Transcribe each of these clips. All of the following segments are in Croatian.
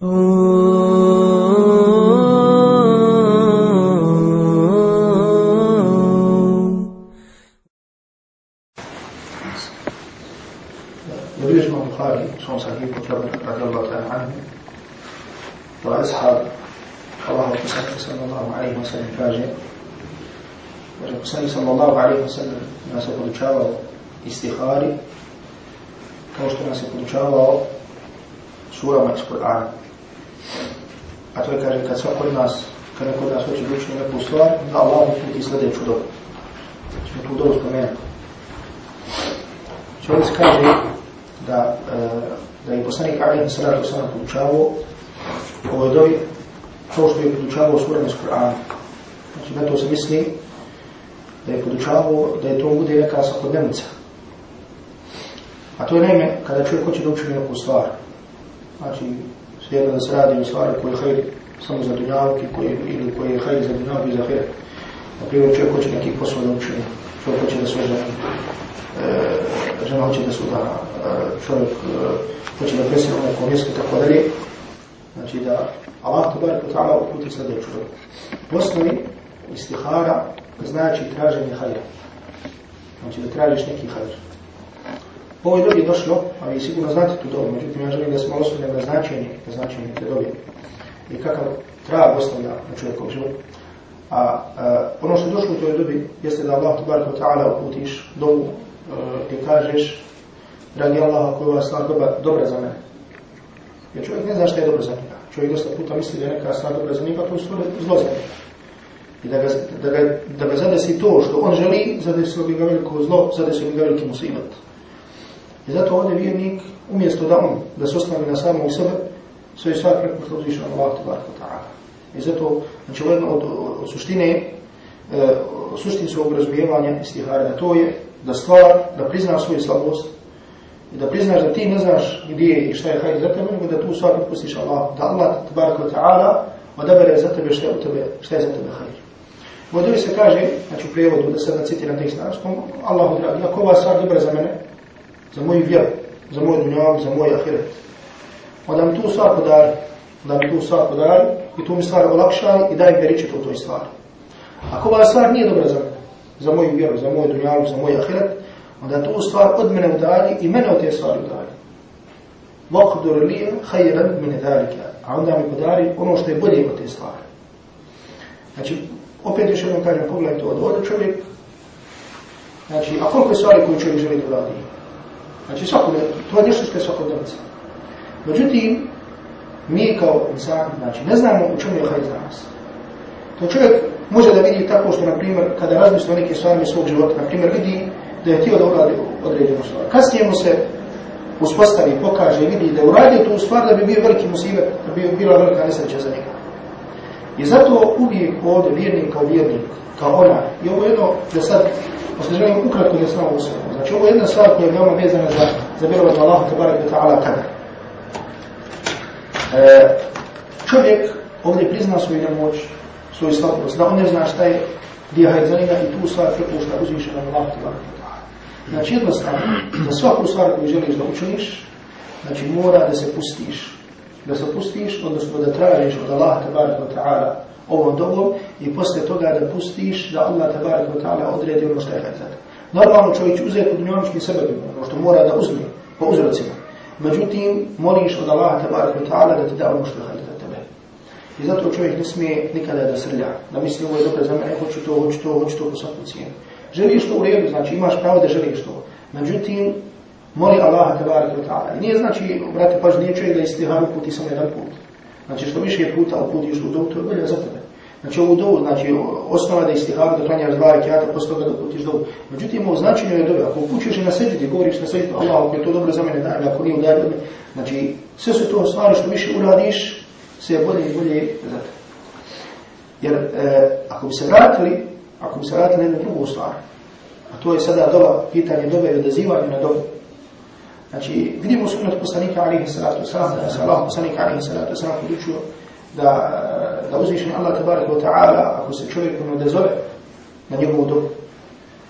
وبيجمع البخاري صلى صحيح رضي الله تعالى عنه وأصحاب الله صلى الله عليه وسلم kaže Kaže, poslanik sallallahu alaihi wa sallam nas je podučavao istihari kao što nas je. A to je, kaže, kad svako od nas, kad neko od nas hoće da učini neku stvar, da Allah uputi sljedeću dobu. Smo tu dobu spomenuti. Čovjek kaže da, da je poslanik alaihi sallatu sallam podučavao ovoj dobi kao što je podučavao surama iz Kur'ana. Znači, na to se misli da je podučavao da je to bude neka svakodnevnica. A to je naime kada čovjek hoće da učini neku stvar. Znači, svijetno da se radi o stvari koje je hajri samo za dunjavke koje, ili koje je hajri za dunjavke i za hajri. Na primjer, čovjek hoće neki posao da učini, čovjek hoće da se ženi, e, žena hoće da su da e, čovjek e, hoće da presne u nekom mjestu i tako dalje. Znači da Allah to bar ta'ala uputi sljedeću dobu. U osnovi istihara znači traženje hajra. Znači da tražiš neki hajr. Ovoj dobi je došlo, a vi sigurno znate tu dobu, međutim ja želim da smo osnovne na značenje, na značenje te dobi. I kakav trag ostavlja na čovjekom životu. A, a ono što je došlo u toj dobi jeste da Allah tabaraka ta'ala uputiš dobu uh, i kažeš dragi Allah, ako je stvar dobra, dobra za mene. Jer čovjek ne zna šta je dobro za njega. Čovjek dosta puta misli da je neka stvar dobra za njega, to je zlo za njega. I da ga, da ga, da ga zadesi to što on želi, zadesilo bi ga veliko zlo, zadesilo bi ga veliki musibat. I zato ovdje vjernik, umjesto da on, da se ostavi na samog sebe, sve stvar prepušta uzvišenom Allah tabaraka ta'ala. I zato, znači, ovo jedno od, od, suštine, e, suštinskog razumijevanja to je da stvar, da prizna svoju slabost, i da priznaš da ti ne znaš gdje je i šta je hajde za tebe, nego da tu stvar prepustiš Allah, da Allah tabaraka ta'ala odabere za tebe šta je, u tebe, šta je za tebe hajde. U se kaže, znači u prijevodu, da sad citiram tekst naravskom, Allahu dragi, ako ova stvar dobra za mene, za moju vjeru, za moj dunjavog, za moj ahiret, onda mi tu stvar podari, da mi tu stvar podari i tu mi stvar olakša i daj mi veričet u toj stvari. Ako ova stvar nije dobra za za moju vjeru, za moj dunjavog, za moj ahiret, onda tu stvar od mene udalji i mene od te stvari udalji. Vaqdur li khayran min dhalika. A onda mi podari ono što je bolje od te stvari. Znači, opet još jednom kažem, pogledajte od ovdje čovjek, znači, a koliko je stvari koje čovjek želi da radi? Znači, svako, to je nešto što je svakodnevnica. Međutim, mi kao insan, znači, ne znamo u čemu je hajde za nas. To čovjek može da vidi tako što, na primjer, kada razmisli o neke stvari svog života, na primjer, vidi da je htio da uradi određenu stvar. Kasnije mu se uspostavi, pokaže, vidi da je uradio tu stvar da bi bio veliki musibet, da bi bila velika nesreća za njega. I zato uvijek ovdje vjernik kao vjernik, kao ona, i ovo jedno, da sad, pošto želim ukratko da snavu sve. Znači ovo je jedna stvar koja je veoma vezana za, za vjerovat Allah, tabarak da ta'ala kada. E, čovjek ovdje prizna svoju nemoć, svoju slabost, da on ne zna šta je hajde za njega i tu stvar prepušta uzvišenom Allah, tabarak da ta'ala. Znači jednostavno, za svaku stvar koju želiš da učiniš, znači mora da se pustiš da se pustiš, odnosno da tražiš od Allaha tabaraka wa ta'ala ovom dobom i posle toga da pustiš da Allah tabaraka wa ta'ala odredi ono što je hajzat. Normalno čovjek će uzeti u sebebima, ono što mora da uzme po uzrocima. Međutim, moliš od Allaha tabaraka wa ta'ala da ti da ono što je hajzat tebe. I zato čovjek ne smije nikada da srlja, da misli ovo je dobro za mene, hoću to, hoću to, hoću to po svaku cijenu. Želiš to u redu, znači imaš pravo da želiš to. Međutim, moli Allaha tabaraka wa ta'ala. Nije znači, brate, paž nije čovjek da istihar uputi samo jedan put. Znači što više puta uputiš u dovu, to je bolje za tebe. Znači ovu dovu, znači osnova da istihar, da klanjaš dva rekiata, posle toga da uputiš dovu. Međutim, ovo značenje je dobro. Ako upućuješ i na seđiti, govoriš na seđiti, Allah, ako je to dobro za mene, daj, ako nije udaj, znači sve su to stvari što više uradiš, sve je bolje i bolje za tebe. Jer e, ako bi se vratili, ako bi se vratili na jednu drugu stvar, a to je sada doba, pitanje dobe i odazivanje na dobu, Znači, vidimo sunet poslanika alihi salatu wasalam, da se Allah poslanika alihi salatu wasalam podučio da, da uzvišen Allah tabarak wa ta'ala, ako se čovjek ne odazove na njegovu dobu,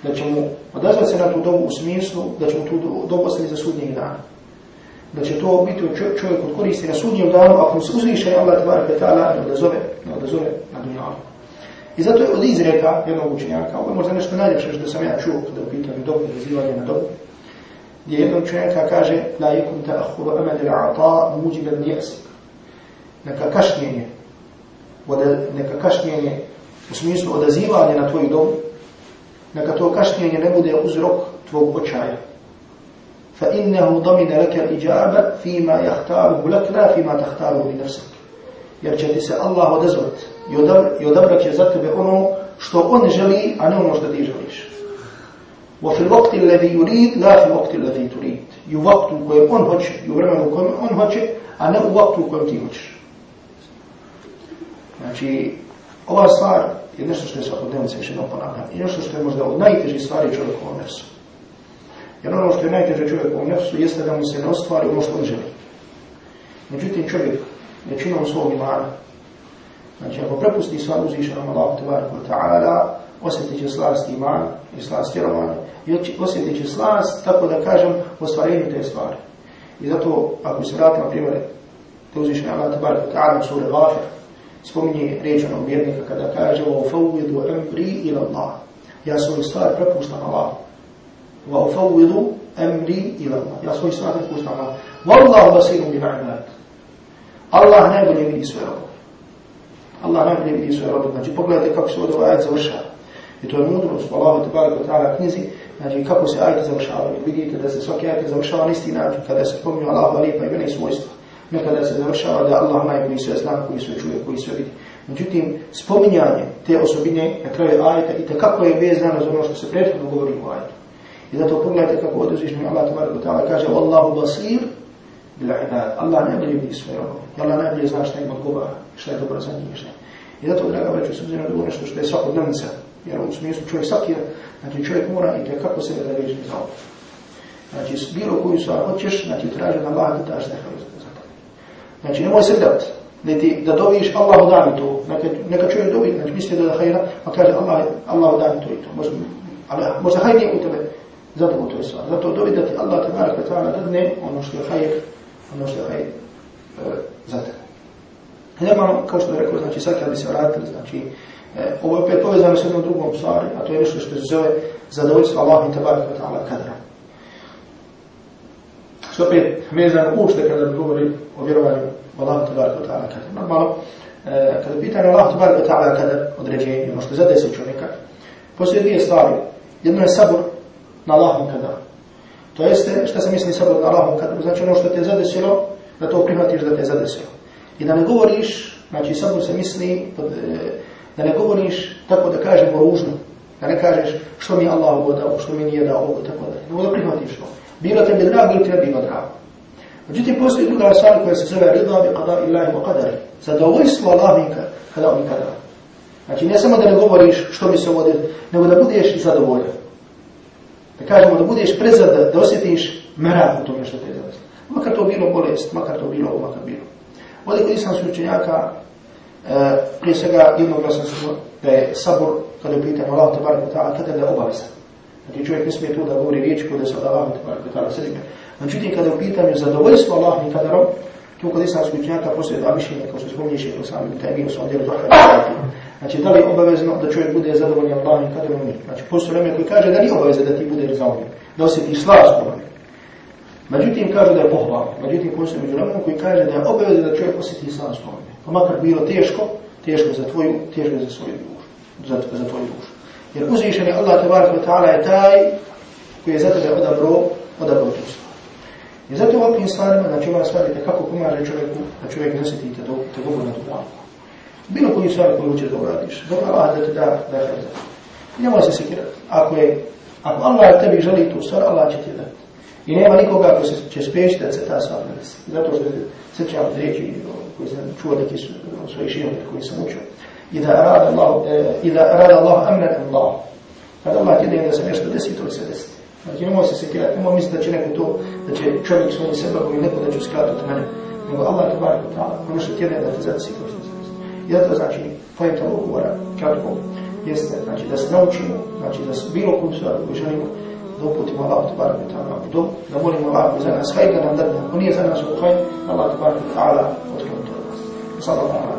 da će mu odazvati se na tu dobu u smislu da će mu tu dobu ostati za sudnjeg dana. da će to biti čovjek od koristi na sudnjem danu ako se uzviše Allah tebara petala ne odazove, ne odazove na dunjalu. I zato je od izreka jednog učenjaka, ovo je možda nešto najljepše što sam ja čuo kada je u pitanju dobu, vezivanje na dobu, gdje jednog učenjaka kaže la yakum ta'akhuru amal al-ata mujiban li'as. Neka kašnjenje, neka kašnjenje u smislu odazivanja na tvoj dom, neka to kašnjenje ne bude uzrok tvog očaja. Fa innahu damina laka al-ijaba fima lak la fima tahtaruhu li nafsak. Jer će ti se Allah odazvat i odabrat će za tebe ono što on želi, a ne ono što ti želiš. وفي الوقت الذي يريد لا في الوقت الذي تريد i u vaktu u kojem on hoće i u vremenu u kojem on hoće a ne u vaktu u kojem ti hoćeš znači ova stvar je nešto što je svakodnevnica još jednom ponavljam i nešto što je možda od najtežih stvari čovjekovom nefsu. Jer ono što je najteže čovjekovom nefsu jeste da mu se ne ostvari ono što on želi. Međutim čovjek većinom svog imana znači ako prepusti stvar uzvišenom Allahu ta'ala osjetit će slast iman i slast vjerovanja i osjetit će slast, tako da kažem, ostvarenju te stvari. I zato, ako se vrati na primjer, te uzvišenje Allah tabarak ta'ala sura Ghafir, spominje riječ onog vjernika kada kaže وَوْفَوِّدُ أَمْرِي إِلَى اللَّهِ Ja svoju stvar prepuštam Allah. وَوْفَوِّدُ أَمْرِي إِلَى اللَّهِ Ja svoju stvar prepuštam Allah. وَاللَّهُ بَسِيرٌ بِمَعْنَاتِ Allah najbolje vidi sve robe. Allah najbolje vidi sve robe. Znači, pogledajte kako se ovdje ovaj završava. I to je mudrost Allahu te barek ta'ala knjizi, znači kako se ajte završavaju. Vidite da se svaki ajte završava na isti način, kada se spominju Allahu lijepa imena i svojstva. Ne kada se završava da Allah najbolji sve zna, koji sve čuje, koji sve vidi. Međutim, spominjanje te osobine na kraju ajeta i kako je vezano za ono što se prethodno govori u ajetu. I zato pogledajte kako oduzvišnji Allah tabarak ta'ala kaže Allahu basir bil ibad. Allah najbolje vidi sve robe. Allah najbolje zna šta im odgovara, šta je dobro za njih. I zato, draga vreću, s obzirom da nešto što je svakodnevnica jer u smislu čovjek svaki, znači čovjek mora i kako sebe da veže za ovo. Znači, bilo koju stvar hoćeš, znači traži da Allah da daš to. Znači, nemoj se dat, niti da doviš Allah da mi to. Neka, neka čovjek dovi, znači misli da je hajra, pa kaže Allah, Allah da mi to i to. Možda, ali, možda hajr nije u tebe, zato to je stvar. Zato dovi da ti Allah te barak ta'ala dadne ono što je hajr, ono što je hajr uh, za tebe. Normalno, kao što je rekao, znači sad kad bi se vratili, znači, E, ovo je opet povezano s jednom drugom stvari, a to je nešto što se zove zadovoljstvo Allah i tabarak wa ta'ala kadra. Što opet vezano ušte kada govori o vjerovanju u Allah i tabarak wa ta'ala kadra. Normalno, e, kada pitanje Allah i tabarak wa ta'ala kadra određenje, ono što zadesi čovjeka, postoje dvije stvari. Jedno je sabor na Allahom kadra. To jeste, šta se misli sabor na Allahom kadra? Znači ono što te zadesilo, da to prihvatiš da te zadesilo. I da ne govoriš, znači sabor se misli e, Da ne govoriš, tako da kažemo, ružno. Da ne kažeš što mi Allah ovo dao, što mi nije dao ovo, tako da. Nego da prihvatiš to. Bilo tebi drago ili tebi bilo drago. Međutim, postoji druga stvar koja se zove rida bi qada ilahi wa qadari. Zadovoljstvo Allahinka kada on kada. Znači, ne samo da ne govoriš što mi se vode, nego da budeš zadovoljan. Da kažemo da budeš prezad, da osjetiš merak u tome što te zavesti. Makar to bilo bolest, makar to bilo, makar bilo. Ovdje kod islamskih učenjaka E, prije svega jednoglasno smo da je sabor, kada je pitanje Allah te barek ta'ala, kada je obavezan. Znači čovjek ne smije tu da govori riječ kada se od Allah barek ta'ala sredime. Međutim, kada je u pitanju zadovoljstvo Allah i kadarom, tu kod islamskih učenjaka postoje dva mišljenja, kao što spominješ i sami taj bio sam djelu Znači, da li je obavezno da čovjek bude zadovoljan Allah i kadarom nije? Znači, postoje vreme koji kaže da nije obavezno da ti bude zadovoljan, da osjetiš slast Međutim, kaže da je pohvalno. Međutim, postoje među koji kaže da je obavezno da čovjek osjeti slast pa makar bilo teško, teško za tvoju, teško za svoju dušu, za, za tvoju dušu. Jer uzvišeni Allah tabarak wa ta'ala je taj koji je za tebe odabro, odabro tu stvar. I zato ovakvim stvarima, znači ova stvar je kako pomaže čovjeku, da čovjek ne osjeti te, gobu na dunjavu. Bilo koju stvar koju hoćeš da uradiš, dobro Allah da te da, da je za. Nemoj se sekirati. Ako je, ako Allah tebi želi tu stvar, Allah će ti dati. I nema nikoga ko se će spriječiti da se ta stvar ne. Zato što se sjećam riječi koji sam čuo neki svoji širovi koji sam učio. Ida arada Allah, ida arada Allah amran Allah. Kada Allah ti da se nešto desi, to se desi. Znači nemoj se sekirati, nemoj misliti da će neko to, da će čovjek svojim sebebom i neko da će skratiti mene. Nego Allah te barak ta'ala, ono što tjede da te zadesi, to se desi. I zato znači, pojenta ovog govora, kratko, jeste, znači da se naučimo, znači da se bilo koju stvar koju želimo, da uputimo Allah tebara wa ta'ala da molimo Allah za nas hajr, da nam dadne, ako nije za nas hajr, Allah tebara wa ta'ala otkrije to. Sallallahu wa sallam.